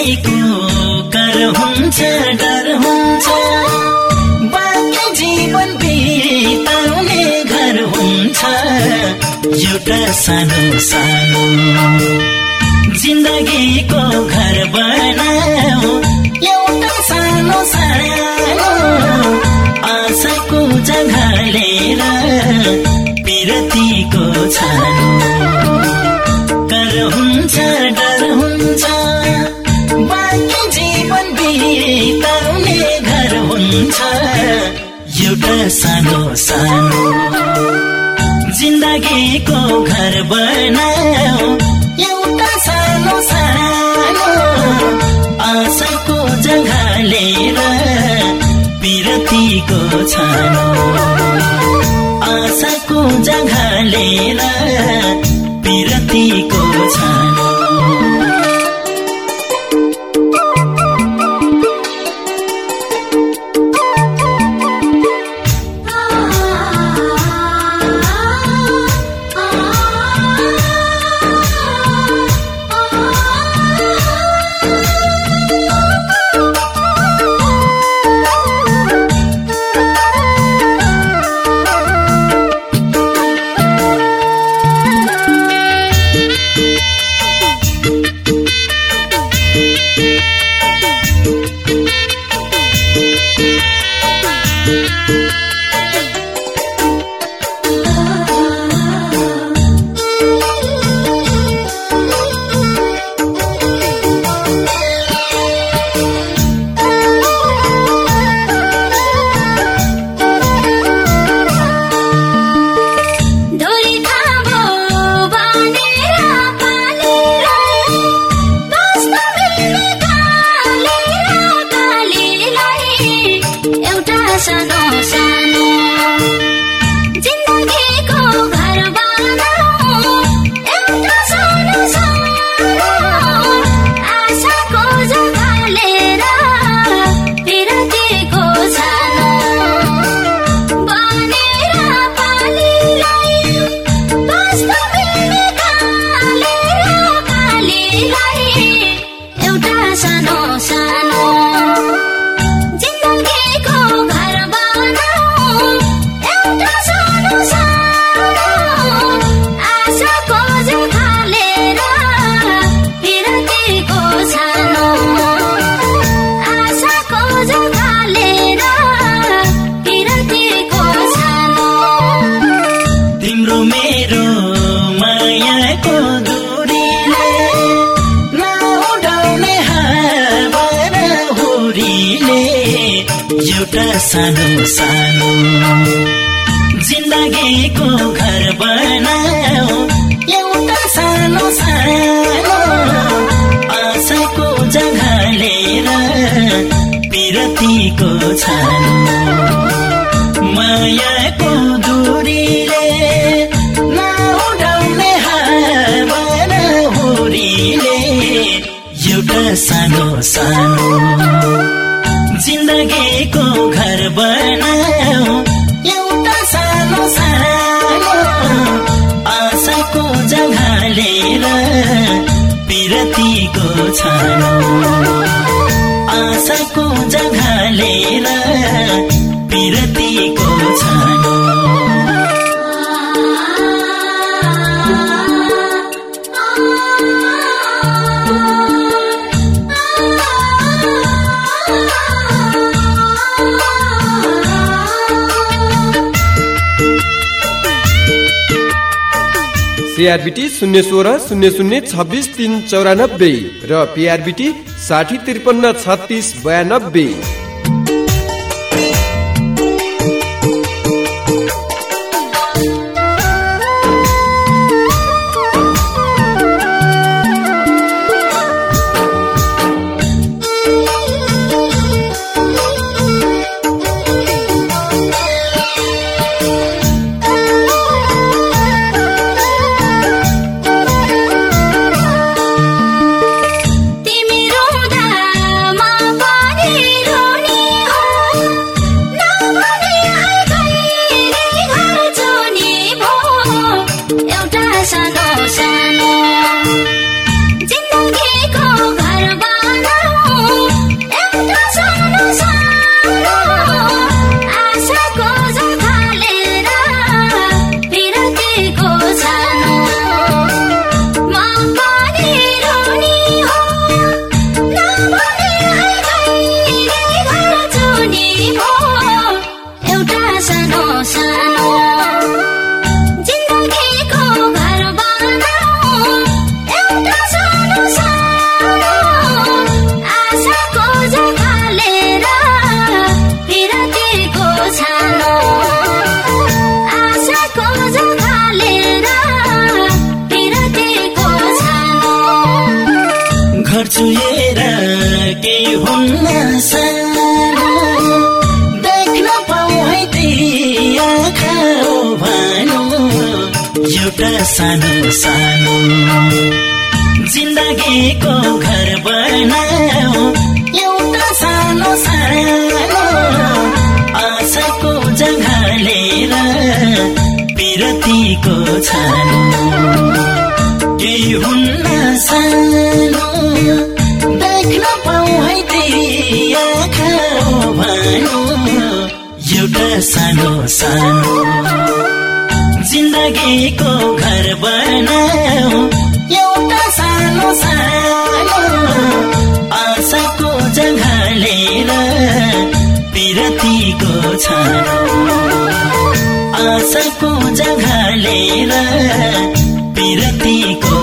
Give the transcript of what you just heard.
कसैको कर हुन्छ डर हुन्छ बाँकी जीवन बिताउने घर हुन्छ एउटा सानो सानो जिन्दगीको घर बनाऊ एउटा सानो सानो आशाको जग्गा लिएर पिरतीको छानो कर हुन्छ डर हुन्छ बाँकी जीवन बिताउने घर हुन्छ। एउटा सानो सानो जिन्दगीको घर बनाऊ। एउटा सानो सानो आशाको जग्गा लिएर पिरतीको छानो। आशाको जग्गा लिएर पिरतीको छानो। एउटा सानो मायाको दूरीले नउडाउने हावा र हुरीले एउटा सानो सानो जिन्दगीको घर बनाऊ। एउटा सानो सानो आशाको जग्गा लिएर पिरतीको छानो। मायाको दूरीले सानो सानो। जिन्दगीको घर बनाऊ। एउटा सानो सानो। आशाको जग्गा लिएर पिरतीको छानो। आशाको जग्गा लिएर पिरतीको छानो। सिआरबिटी शून्य सोह्र शून्य शून्य छब्बिस तिन चौरानब्बे र पिआरबिटी साठी त्रिपन्न छत्तिस बयानब्बे। गर्छु हेर केही हुन्न देख्न पाऊ है तिखाओ भानु। एउटा सानो सानो। जिन्दगीको घर बनाऊ। एउटा सानो सानो। आशाको जग्गा लिएर बिरतीको छानो। केही हुन्न सानो। देख्न पाऊ है तिमी आँखा भानु एउटा सानो सानो। जिन्दगीको घर बनाऊ एउटा सानो सानो। आशाको जग्गा लिएर पिरतीको छानो। आशाको जग्गा लिएर पिरतीको छानो